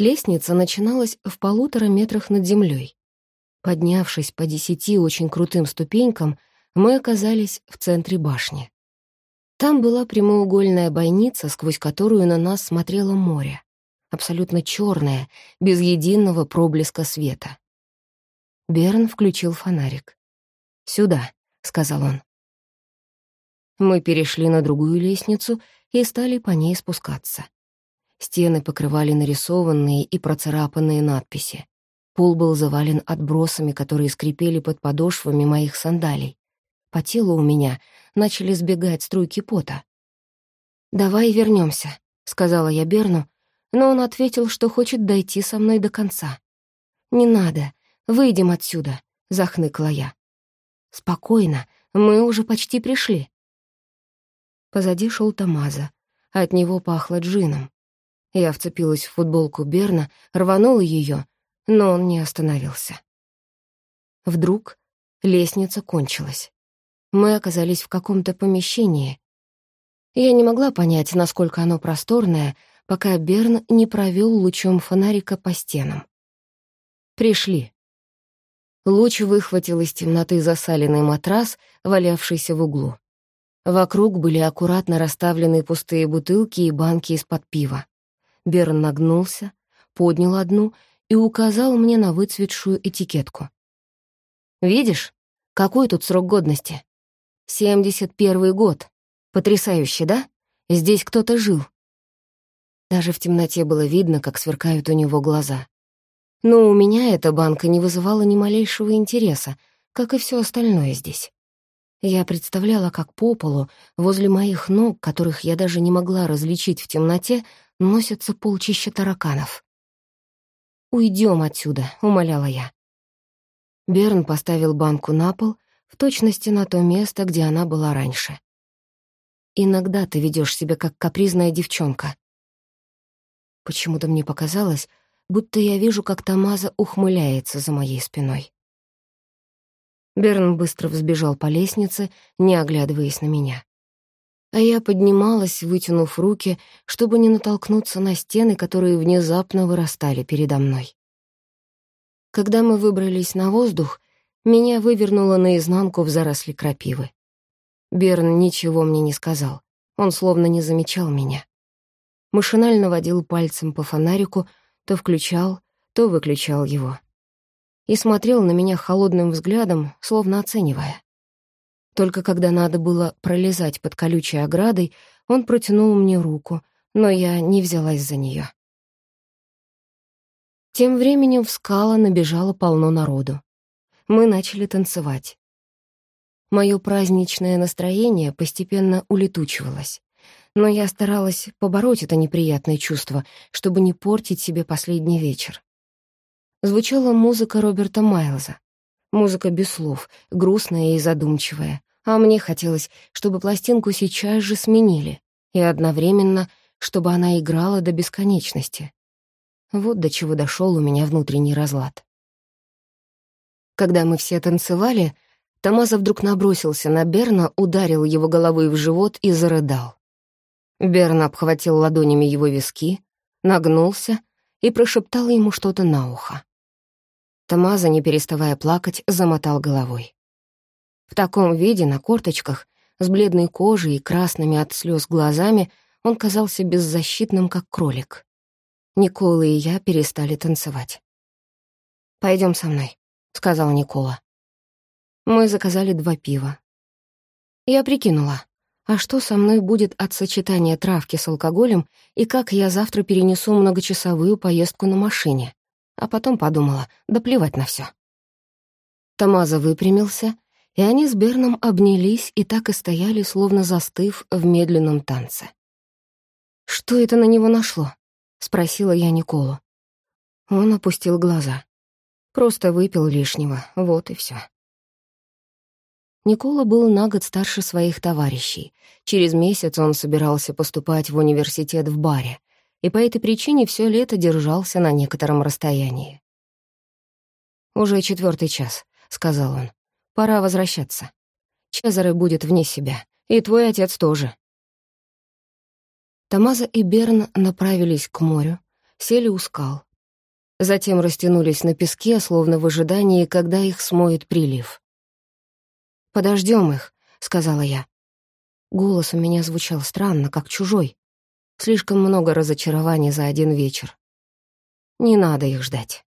Лестница начиналась в полутора метрах над землей. Поднявшись по десяти очень крутым ступенькам, мы оказались в центре башни. Там была прямоугольная бойница, сквозь которую на нас смотрело море. Абсолютно черное, без единого проблеска света. Берн включил фонарик. «Сюда», — сказал он. Мы перешли на другую лестницу и стали по ней спускаться. Стены покрывали нарисованные и процарапанные надписи. Пол был завален отбросами, которые скрипели под подошвами моих сандалий. По телу у меня начали сбегать струйки пота. «Давай вернемся, сказала я Берну, но он ответил, что хочет дойти со мной до конца. «Не надо, выйдем отсюда», — захныкала я. «Спокойно, мы уже почти пришли». Позади шел Тамаза, от него пахло джином. Я вцепилась в футболку Берна, рванула ее, но он не остановился. Вдруг лестница кончилась. Мы оказались в каком-то помещении. Я не могла понять, насколько оно просторное, пока Берн не провел лучом фонарика по стенам. Пришли. Луч выхватил из темноты засаленный матрас, валявшийся в углу. Вокруг были аккуратно расставлены пустые бутылки и банки из-под пива. Берн нагнулся, поднял одну и указал мне на выцветшую этикетку. «Видишь, какой тут срок годности?» Семьдесят первый год. Потрясающе, да? Здесь кто-то жил. Даже в темноте было видно, как сверкают у него глаза. Но у меня эта банка не вызывала ни малейшего интереса, как и все остальное здесь. Я представляла, как по полу, возле моих ног, которых я даже не могла различить в темноте, носятся полчища тараканов. «Уйдем отсюда», — умоляла я. Берн поставил банку на пол — в точности на то место, где она была раньше. Иногда ты ведешь себя как капризная девчонка. Почему-то мне показалось, будто я вижу, как Тамаза ухмыляется за моей спиной. Берн быстро взбежал по лестнице, не оглядываясь на меня. А я поднималась, вытянув руки, чтобы не натолкнуться на стены, которые внезапно вырастали передо мной. Когда мы выбрались на воздух, меня вывернуло наизнанку в заросли крапивы. Берн ничего мне не сказал. Он словно не замечал меня. Машинально водил пальцем по фонарику, то включал, то выключал его. И смотрел на меня холодным взглядом, словно оценивая. Только когда надо было пролезать под колючей оградой, он протянул мне руку, но я не взялась за нее. Тем временем в скала набежало полно народу мы начали танцевать. Моё праздничное настроение постепенно улетучивалось, но я старалась побороть это неприятное чувство, чтобы не портить себе последний вечер. Звучала музыка Роберта Майлза. Музыка без слов, грустная и задумчивая, а мне хотелось, чтобы пластинку сейчас же сменили, и одновременно, чтобы она играла до бесконечности. Вот до чего дошел у меня внутренний разлад. Когда мы все танцевали, Томазо вдруг набросился на Берна, ударил его головой в живот и зарыдал. Берн обхватил ладонями его виски, нагнулся и прошептал ему что-то на ухо. Томазо, не переставая плакать, замотал головой. В таком виде, на корточках, с бледной кожей и красными от слез глазами, он казался беззащитным, как кролик. Никола и я перестали танцевать. Пойдем со мной», — сказал Никола. Мы заказали два пива. Я прикинула, а что со мной будет от сочетания травки с алкоголем и как я завтра перенесу многочасовую поездку на машине. А потом подумала, да плевать на все. Тамаза выпрямился, и они с Берном обнялись и так и стояли, словно застыв в медленном танце. «Что это на него нашло?» — спросила я Николу. Он опустил глаза. Просто выпил лишнего, вот и все. Никола был на год старше своих товарищей. Через месяц он собирался поступать в университет в баре, и по этой причине все лето держался на некотором расстоянии. «Уже четвертый час», — сказал он. «Пора возвращаться. Чезаре будет вне себя, и твой отец тоже». Тамаза и Берн направились к морю, сели у скал, затем растянулись на песке, словно в ожидании, когда их смоет прилив. «Подождем их», — сказала я. Голос у меня звучал странно, как чужой. Слишком много разочарований за один вечер. Не надо их ждать.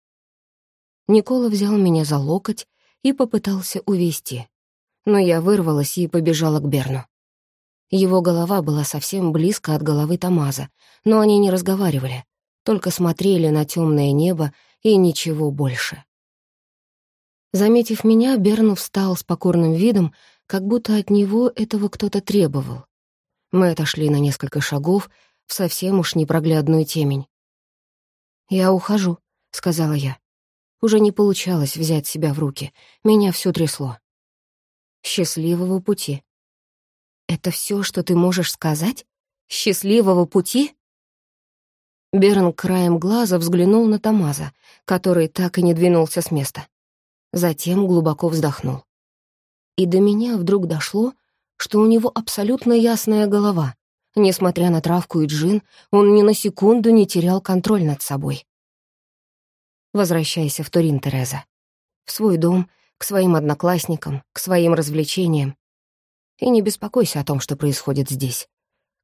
Никола взял меня за локоть и попытался увести. Но я вырвалась и побежала к Берну. Его голова была совсем близко от головы Тамаза, но они не разговаривали, только смотрели на темное небо и ничего больше. Заметив меня, Берн встал с покорным видом, как будто от него этого кто-то требовал. Мы отошли на несколько шагов в совсем уж непроглядную темень. «Я ухожу», — сказала я. Уже не получалось взять себя в руки, меня все трясло. «Счастливого пути», «Это все, что ты можешь сказать? Счастливого пути?» Берн краем глаза взглянул на Тамаза, который так и не двинулся с места. Затем глубоко вздохнул. И до меня вдруг дошло, что у него абсолютно ясная голова. Несмотря на травку и джин, он ни на секунду не терял контроль над собой. Возвращайся в Турин, Тереза. В свой дом, к своим одноклассникам, к своим развлечениям. И не беспокойся о том, что происходит здесь.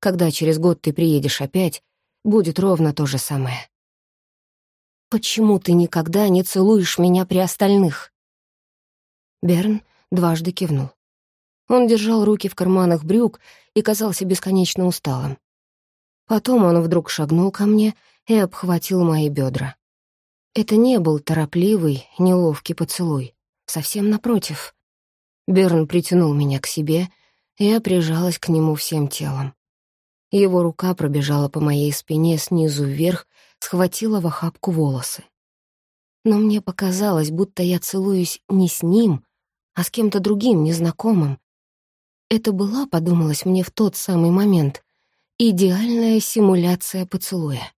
Когда через год ты приедешь опять, будет ровно то же самое. Почему ты никогда не целуешь меня при остальных? Берн дважды кивнул. Он держал руки в карманах брюк и казался бесконечно усталым. Потом он вдруг шагнул ко мне и обхватил мои бедра. Это не был торопливый, неловкий поцелуй. Совсем напротив. Берн притянул меня к себе я прижалась к нему всем телом. Его рука пробежала по моей спине снизу вверх, схватила в охапку волосы. Но мне показалось, будто я целуюсь не с ним, а с кем-то другим, незнакомым. Это была, подумалось мне в тот самый момент, идеальная симуляция поцелуя.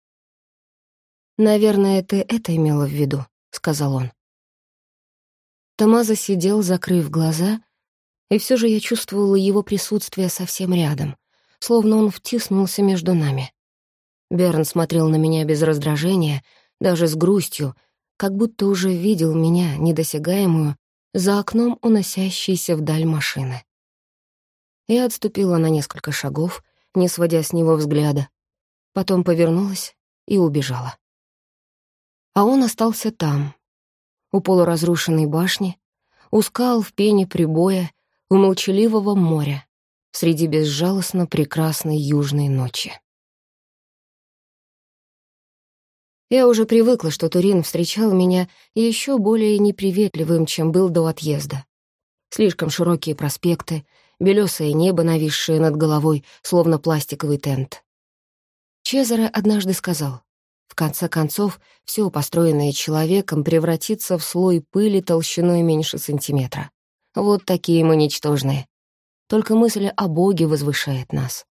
«Наверное, ты это имела в виду», — сказал он. Томазо сидел, закрыв глаза, и все же я чувствовала его присутствие совсем рядом, словно он втиснулся между нами. Берн смотрел на меня без раздражения, даже с грустью, как будто уже видел меня, недосягаемую, за окном уносящейся вдаль машины. Я отступила на несколько шагов, не сводя с него взгляда, потом повернулась и убежала. А он остался там, у полуразрушенной башни, у скал в пене прибоя у молчаливого моря среди безжалостно прекрасной южной ночи. Я уже привыкла, что Турин встречал меня еще более неприветливым, чем был до отъезда. Слишком широкие проспекты, белесое небо, нависшее над головой, словно пластиковый тент. Чезаре однажды сказал, в конце концов, все построенное человеком превратится в слой пыли толщиной меньше сантиметра. Вот такие мы ничтожные. Только мысль о Боге возвышает нас.